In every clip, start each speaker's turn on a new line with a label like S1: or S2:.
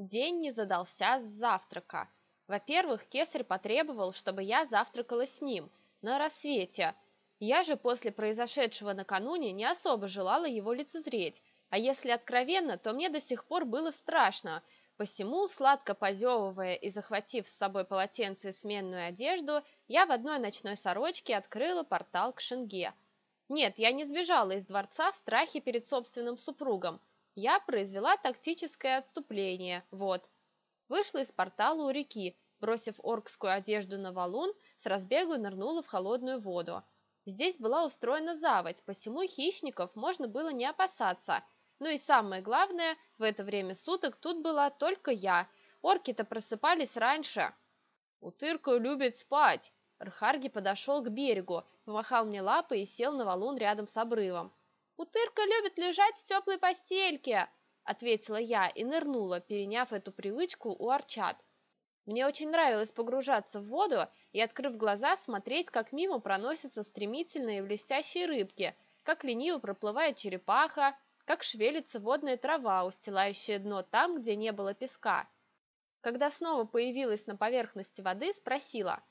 S1: День не задался с завтрака. Во-первых, кесарь потребовал, чтобы я завтракала с ним на рассвете. Я же после произошедшего накануне не особо желала его лицезреть, а если откровенно, то мне до сих пор было страшно, посему, сладко позевывая и захватив с собой полотенце и сменную одежду, я в одной ночной сорочке открыла портал к Шенге. Нет, я не сбежала из дворца в страхе перед собственным супругом, я произвела тактическое отступление, вот. Вышла из портала у реки, бросив оркскую одежду на валун, с разбегу нырнула в холодную воду. Здесь была устроена заводь, посему хищников можно было не опасаться. Ну и самое главное, в это время суток тут была только я. Орки-то просыпались раньше. Утырка любит спать. Рхарги подошел к берегу, помахал мне лапой и сел на валун рядом с обрывом. «Утырка любит лежать в теплой постельке», — ответила я и нырнула, переняв эту привычку у арчат. Мне очень нравилось погружаться в воду и, открыв глаза, смотреть, как мимо проносятся стремительные блестящие рыбки, как лениво проплывает черепаха, как шевелится водная трава, устилающая дно там, где не было песка. Когда снова появилась на поверхности воды, спросила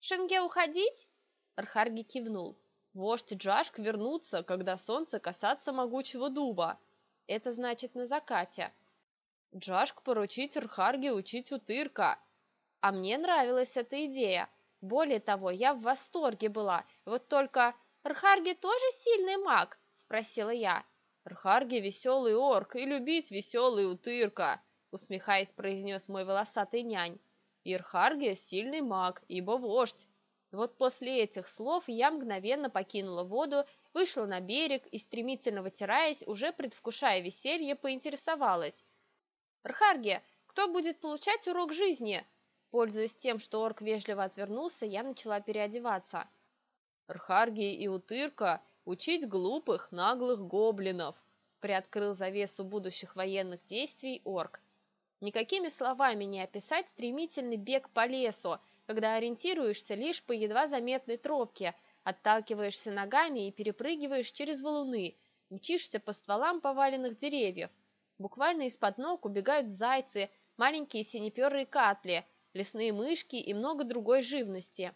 S1: «Шенге уходить?» Архарги кивнул. Вождь Джашк вернутся, когда солнце касаться могучего дуба. Это значит на закате. Джашк поручить Рхарге учить утырка. А мне нравилась эта идея. Более того, я в восторге была. Вот только Рхарге тоже сильный маг? Спросила я. Рхарге веселый орк и любить веселый утырка, усмехаясь, произнес мой волосатый нянь. Ирхарге сильный маг, ибо вождь. Вот после этих слов я мгновенно покинула воду, вышла на берег и, стремительно вытираясь, уже предвкушая веселье, поинтересовалась. «Рхарге, кто будет получать урок жизни?» Пользуясь тем, что орк вежливо отвернулся, я начала переодеваться. «Рхарге и Утырка учить глупых, наглых гоблинов!» приоткрыл завесу будущих военных действий орк. Никакими словами не описать стремительный бег по лесу, когда ориентируешься лишь по едва заметной тропке, отталкиваешься ногами и перепрыгиваешь через валуны, мчишься по стволам поваленных деревьев. Буквально из-под ног убегают зайцы, маленькие синеперые катли, лесные мышки и много другой живности.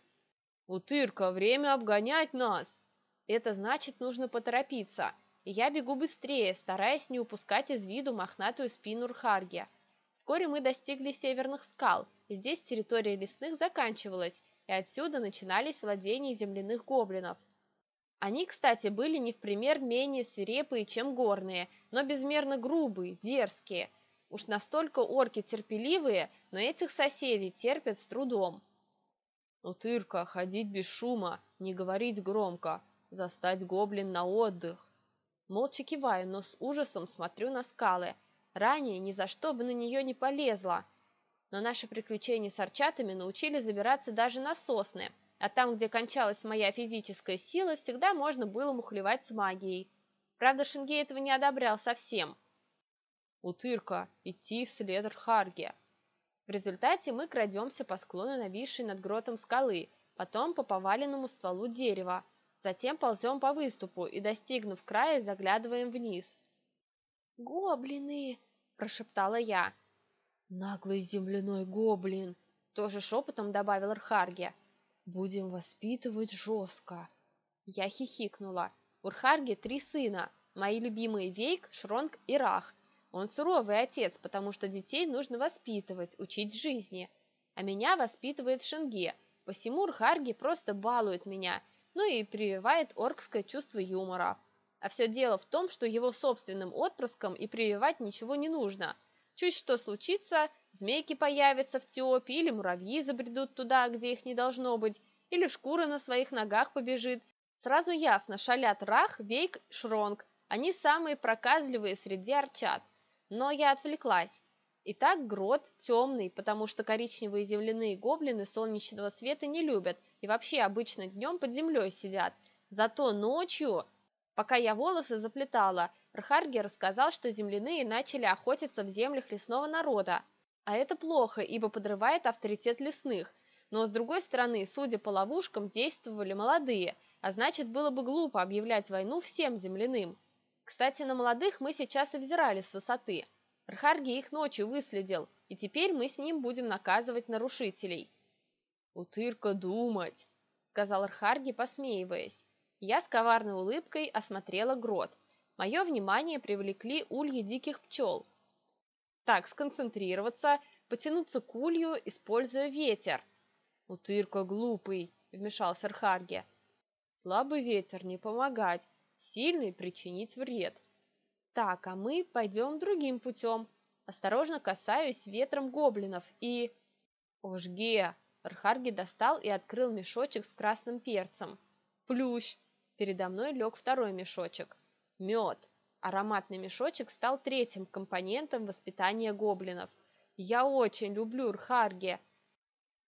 S1: «Утырка, время обгонять нас!» Это значит, нужно поторопиться, я бегу быстрее, стараясь не упускать из виду мохнатую спину Рхарги. Вскоре мы достигли северных скал – Здесь территория лесных заканчивалась, и отсюда начинались владения земляных гоблинов. Они, кстати, были не в пример менее свирепые, чем горные, но безмерно грубые, дерзкие. Уж настолько орки терпеливые, но этих соседей терпят с трудом. Утырка, ходить без шума, не говорить громко, застать гоблин на отдых. Молча киваю, но с ужасом смотрю на скалы. Ранее ни за что бы на нее не полезла – но наши приключения с арчатами научили забираться даже на сосны, а там, где кончалась моя физическая сила, всегда можно было мухлевать с магией. Правда, Шенгей этого не одобрял совсем. Утырка, идти вслед Рхарге. В результате мы крадемся по склону нависшей над гротом скалы, потом по поваленному стволу дерева, затем ползем по выступу и, достигнув края, заглядываем вниз. «Гоблины!» – прошептала я – «Наглый земляной гоблин!» — тоже шепотом добавил Рхарге. «Будем воспитывать жестко!» Я хихикнула. У Рхарге три сына, мои любимые Вейк, Шронг и Рах. Он суровый отец, потому что детей нужно воспитывать, учить жизни. А меня воспитывает Шенге, посему Рхарги просто балует меня, ну и прививает оркское чувство юмора. А все дело в том, что его собственным отпрыском и прививать ничего не нужно – Чуть что случится, змейки появятся в Теопе, или муравьи забредут туда, где их не должно быть, или шкура на своих ногах побежит. Сразу ясно, шалят Рах, Вейк, Шронг. Они самые проказливые среди арчат. Но я отвлеклась. Итак, грот темный, потому что коричневые земляные гоблины солнечного света не любят и вообще обычно днем под землей сидят. Зато ночью, пока я волосы заплетала, Рхарги рассказал, что земляные начали охотиться в землях лесного народа, а это плохо, ибо подрывает авторитет лесных. Но с другой стороны, судя по ловушкам, действовали молодые, а значит, было бы глупо объявлять войну всем земляным. Кстати, на молодых мы сейчас и взирали с высоты. Рхарги их ночью выследил, и теперь мы с ним будем наказывать нарушителей».
S2: «Утырка думать», — сказал Рхарги, посмеиваясь.
S1: Я с коварной улыбкой осмотрела грот. Мое внимание привлекли ульи диких пчел. Так, сконцентрироваться, потянуться к улью, используя ветер.
S2: «Утырка глупый», — вмешался Рхарге. «Слабый ветер не помогать, сильный причинить вред».
S1: «Так, а мы пойдем другим путем. Осторожно касаюсь ветром гоблинов и...»
S2: «Ожге!» Рхарги достал и открыл мешочек с красным перцем.
S1: «Плющ!» Передо мной лег второй мешочек. Мед. Ароматный мешочек стал третьим компонентом воспитания гоблинов. Я очень люблю рхарги.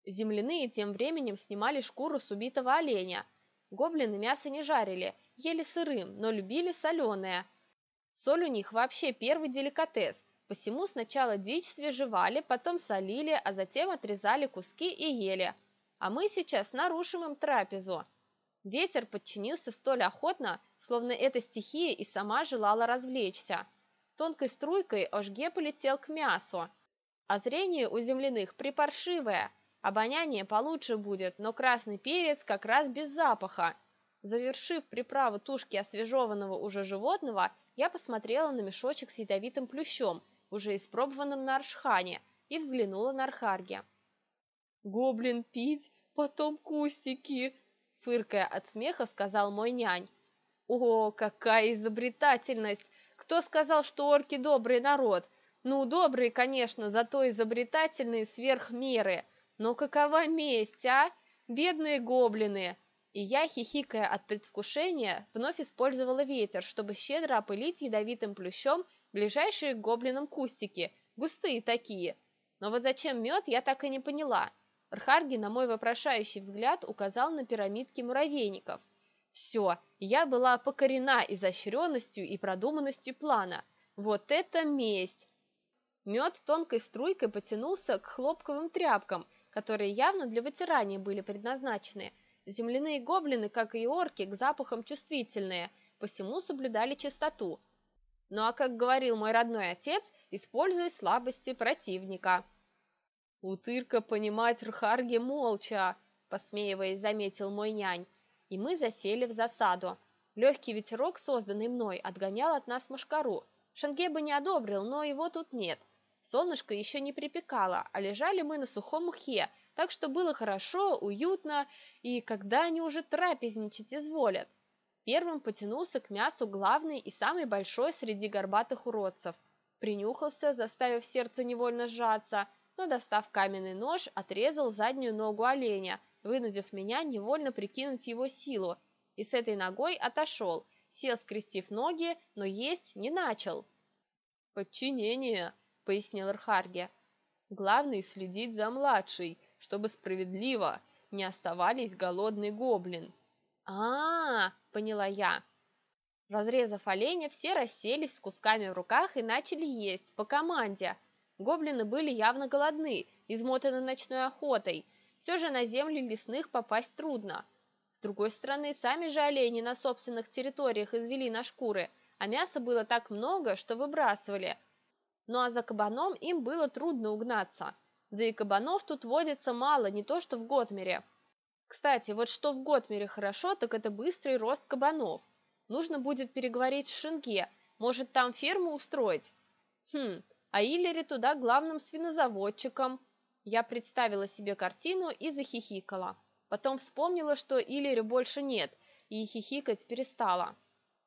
S1: Земляные тем временем снимали шкуру с убитого оленя. Гоблины мясо не жарили, ели сырым, но любили соленое. Соль у них вообще первый деликатес, посему сначала дичь свежевали, потом солили, а затем отрезали куски и ели. А мы сейчас нарушим им трапезу. Ветер подчинился столь охотно, словно эта стихия и сама желала развлечься. Тонкой струйкой Ожге полетел к мясу. А зрение у земляных припаршивое, обоняние получше будет, но красный перец как раз без запаха. Завершив приправу тушки освежеванного уже животного, я посмотрела на мешочек с ядовитым плющом, уже испробованным на Аршхане, и взглянула на Архарге.
S2: «Гоблин пить, потом кустики!»
S1: Фыркая от смеха, сказал мой нянь. О, какая изобретательность! Кто сказал, что орки добрый народ? Ну, добрые, конечно, зато изобретательные сверх меры. Но какова месть, а? Бедные гоблины! И я, хихикая от предвкушения, вновь использовала ветер, чтобы щедро опылить ядовитым плющом ближайшие к гоблинам кустики, густые такие. Но вот зачем мед, я так и не поняла. Рхарги на мой вопрошающий взгляд указал на пирамидки муравейников. Все, я была покорена изощренностью и продуманностью плана. Вот это месть! Мед тонкой струйкой потянулся к хлопковым тряпкам, которые явно для вытирания были предназначены. Земляные гоблины, как и орки, к запахам чувствительные, посему соблюдали чистоту. Ну а как говорил мой родной отец, используй слабости противника.
S2: «Утырка понимать Рхарги молча», — посмеиваясь, заметил мой нянь.
S1: И мы засели в засаду. Легкий ветерок, созданный мной, отгонял от нас мошкару. Шенге бы не одобрил, но его тут нет. Солнышко еще не припекало, а лежали мы на сухом мхе, так что было хорошо, уютно, и когда они уже трапезничать изволят. Первым потянулся к мясу главный и самый большой среди горбатых уродцев. Принюхался, заставив сердце невольно сжаться – но, достав каменный нож, отрезал заднюю ногу оленя, вынудив меня невольно прикинуть его силу, и с этой ногой отошел, сел, скрестив ноги, но есть не начал.
S2: «Подчинение», — пояснил Рхарге. «Главный следить за младшей, чтобы справедливо не оставались голодный гоблин».
S1: А, -а, -а поняла я. Разрезав оленя, все расселись с кусками в руках и начали есть по команде — Гоблины были явно голодны, измотаны ночной охотой. Все же на земли лесных попасть трудно. С другой стороны, сами же олени на собственных территориях извели на шкуры, а мяса было так много, что выбрасывали. Ну а за кабаном им было трудно угнаться. Да и кабанов тут водится мало, не то что в Готмере. Кстати, вот что в Готмере хорошо, так это быстрый рост кабанов. Нужно будет переговорить с Шинге, может там ферму устроить? Хм, а Иллери туда главным свинозаводчиком. Я представила себе картину и захихикала. Потом вспомнила, что Иллери больше нет, и хихикать перестала.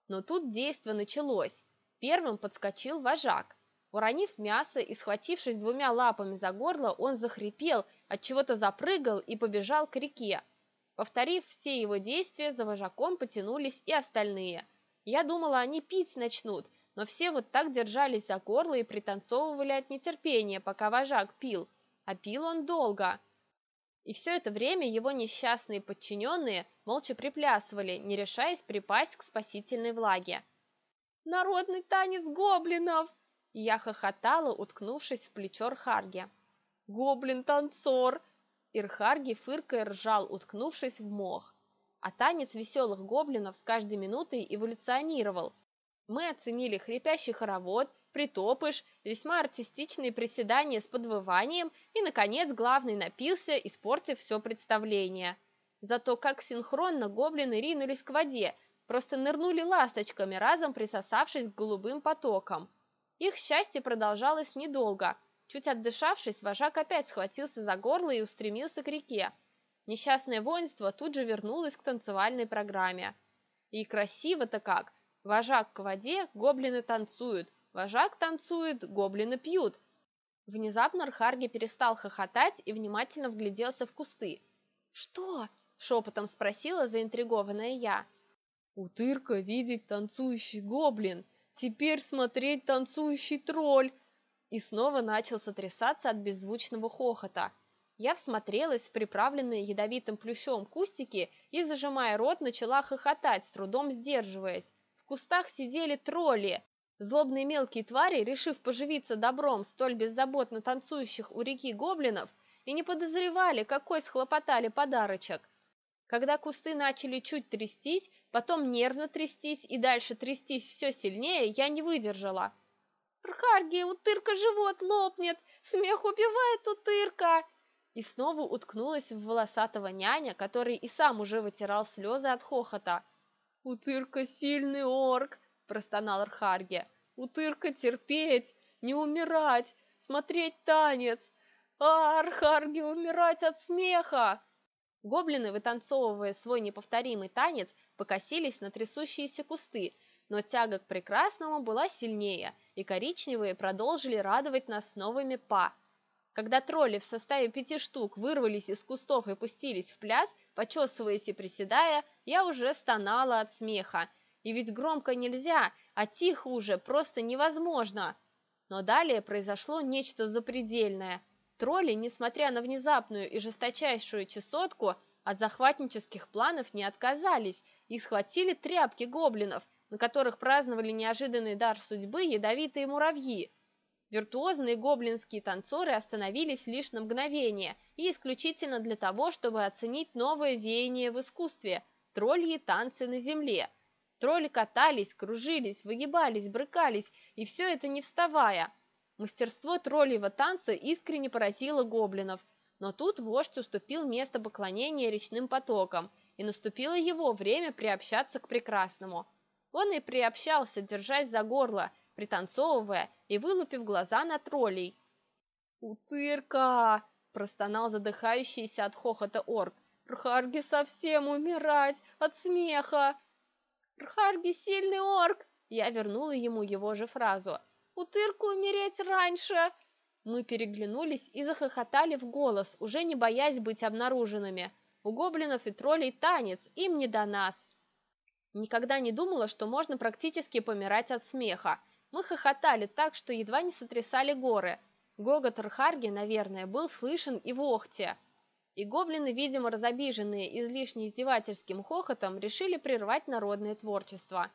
S1: Но тут действо началось. Первым подскочил вожак. Уронив мясо и схватившись двумя лапами за горло, он захрипел, от чего-то запрыгал и побежал к реке. Повторив все его действия, за вожаком потянулись и остальные. Я думала, они пить начнут, но все вот так держались за горло и пританцовывали от нетерпения, пока вожак пил, а пил он долго. И все это время его несчастные подчиненные молча приплясывали, не решаясь припасть к спасительной влаге. «Народный танец гоблинов!» Я хохотала, уткнувшись в плечо Рхарги. «Гоблин-танцор!» Ирхарги фыркая ржал, уткнувшись в мох. А танец веселых гоблинов с каждой минутой эволюционировал – мы оценили хрипящий хоровод, притопыш, весьма артистичные приседания с подвыванием и, наконец, главный напился, испортив все представление. Зато как синхронно гоблины ринулись к воде, просто нырнули ласточками, разом присосавшись к голубым потокам. Их счастье продолжалось недолго. Чуть отдышавшись, вожак опять схватился за горло и устремился к реке. Несчастное воинство тут же вернулось к танцевальной программе. И красиво-то как! Вожак к воде, гоблины танцуют, вожак танцует, гоблины пьют. Внезапно Архарги перестал хохотать и внимательно вгляделся в кусты. «Что?» – шепотом спросила заинтригованная я.
S2: «Утырка видеть танцующий гоблин, теперь смотреть танцующий тролль!» И снова начал сотрясаться от беззвучного хохота. Я всмотрелась в приправленные ядовитым плющом кустики и, зажимая рот, начала хохотать, с трудом сдерживаясь. В кустах сидели тролли. Злобные мелкие твари, решив поживиться добром столь беззаботно танцующих у реки гоблинов, и не подозревали, какой схлопотали подарочек. Когда кусты начали чуть трястись, потом нервно трястись и дальше трястись все сильнее, я не выдержала. «Рхарги, утырка живот лопнет! Смех убивает утырка!» И снова уткнулась в волосатого няня, который и сам уже вытирал слезы от хохота. «Утырка сильный орк!» – простонал Архарге. «Утырка терпеть, не умирать, смотреть танец! А, Архарге, умирать от смеха!» Гоблины, вытанцовывая свой неповторимый танец, покосились на трясущиеся кусты, но тяга к прекрасному была сильнее, и коричневые продолжили радовать нас новыми па – когда тролли в составе пяти штук вырвались из кустов и пустились в пляс, почесываясь и приседая, я уже стонала от смеха. И ведь громко нельзя, а тихо уже просто невозможно. Но далее произошло нечто запредельное. Тролли, несмотря на внезапную и жесточайшую чесотку, от захватнических планов не отказались и схватили тряпки гоблинов, на которых праздновали неожиданный дар судьбы ядовитые муравьи – Виртуозные гоблинские танцоры остановились лишь на мгновение и исключительно для того, чтобы оценить новое веяние в искусстве – тролльи танцы на земле. Тролли катались, кружились, выгибались, брыкались, и все это не вставая. Мастерство тролльего танца искренне поразило гоблинов, но тут вождь уступил место поклонения речным потокам, и наступило его время приобщаться к прекрасному. Он и приобщался, держась за горло – пританцовывая и вылупив глаза на троллей. «Утырка!» – простонал задыхающийся от хохота орк. «Рхарги совсем умирать от смеха!» «Рхарги сильный орк!» Я вернула ему его же фразу. «Утырку умереть раньше!» Мы переглянулись и захохотали в голос, уже не боясь быть обнаруженными. У гоблинов и троллей танец, им не до нас. Никогда не думала, что можно практически помирать от смеха. Мы хохотали так, что едва не сотрясали горы. Гогот Рхарги, наверное, был слышен и в Охте. И гоблины, видимо, разобиженные излишне издевательским хохотом, решили прервать народное творчество.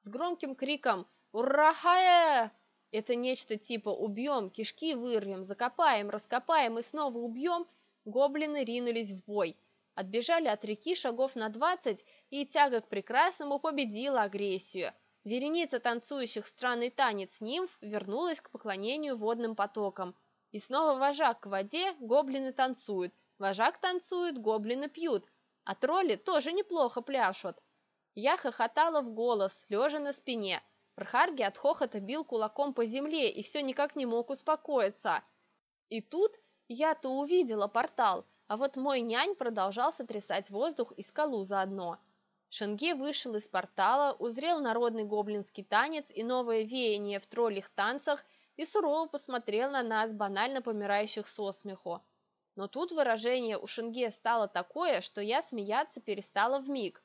S2: С громким криком «Урахая!» Это нечто типа «убьем, кишки вырвем, закопаем, раскопаем и снова убьем», гоблины ринулись в бой. Отбежали от реки шагов на двадцать, и тяга к прекрасному победила агрессию – Вереница танцующих странный танец нимф вернулась к поклонению водным потокам. И снова вожак к воде, гоблины танцуют, вожак танцует, гоблины пьют, а тролли тоже неплохо пляшут. Я хохотала в голос, лежа на спине. Рхарги от хохота бил кулаком по земле и все никак не мог успокоиться. И тут я-то увидела портал, а вот мой нянь продолжал сотрясать воздух и скалу заодно. Шенге вышел из портала, узрел народный гоблинский танец и новое веяние в троллих танцах и сурово посмотрел на нас, банально помирающих со смеху. Но тут выражение у Шенге стало такое, что я смеяться перестала вмиг.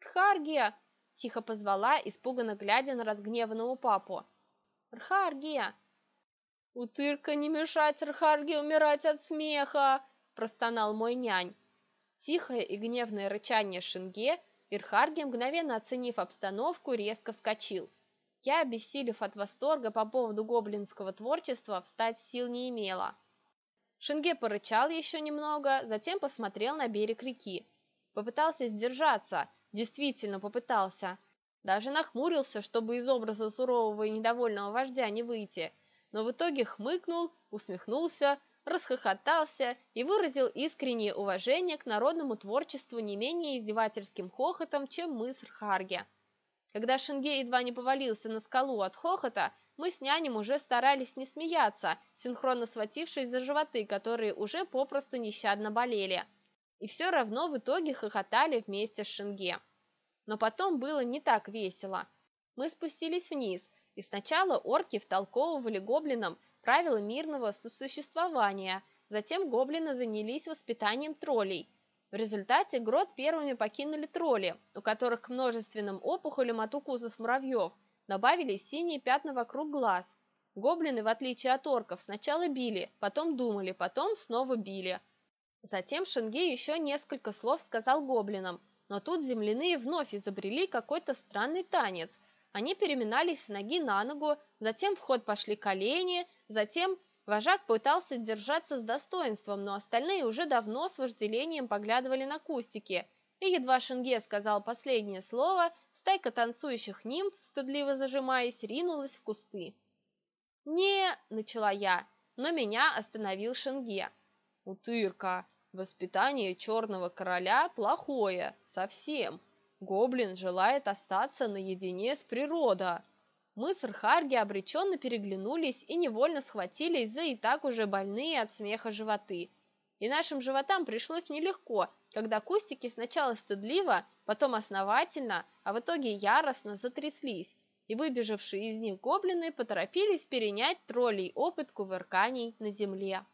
S2: «Рхаргия!» – тихо позвала, испуганно глядя на разгневанного папу. «Рхаргия!» «Утырка не мешать Рхарге умирать от смеха!» – простонал мой нянь. Тихое и гневное рычание Шенге – Ирхарги, мгновенно оценив обстановку, резко вскочил. Я, обессилев от восторга по поводу гоблинского творчества, встать сил не имела. Шинге порычал еще немного, затем посмотрел на берег реки. Попытался сдержаться, действительно попытался.
S1: Даже нахмурился, чтобы из образа сурового и недовольного вождя не выйти, но в итоге хмыкнул, усмехнулся, расхохотался и выразил искреннее уважение к народному творчеству не менее издевательским хохотом, чем мы с Рхарге. Когда Шенге едва не повалился на скалу от хохота, мы с нянем уже старались не смеяться, синхронно схватившись за животы, которые уже попросту нещадно болели. И все равно в итоге хохотали вместе с Шенге. Но потом было не так весело. Мы спустились вниз, и сначала орки втолковывали гоблинам правила мирного сосуществования, затем гоблины занялись воспитанием троллей – в результате грот первыми покинули тролли, у которых к множественным опухолям от укусов муравьев добавились синие пятна вокруг глаз. Гоблины, в отличие от орков, сначала били, потом думали, потом снова били. Затем Шенге еще несколько слов сказал гоблинам, но тут земляные вновь изобрели какой-то странный танец. Они переминались с ноги на ногу, затем в ход пошли колени, затем Вожак пытался держаться с достоинством, но остальные уже давно с вожделением поглядывали на кустики, и едва Шенге сказал последнее слово, стайка танцующих нимф, стыдливо зажимаясь, ринулась в кусты. «Не...» — начала я, но меня остановил Шенге. «Утырка, воспитание черного короля плохое, совсем. Гоблин желает остаться наедине с природой». Мы с Рхарги обреченно переглянулись и невольно схватились за и так уже больные от смеха животы. И нашим животам пришлось нелегко, когда кустики сначала стыдливо, потом основательно, а в итоге яростно затряслись, и выбежавшие из них гоблины поторопились перенять троллей опыт кувырканий на земле.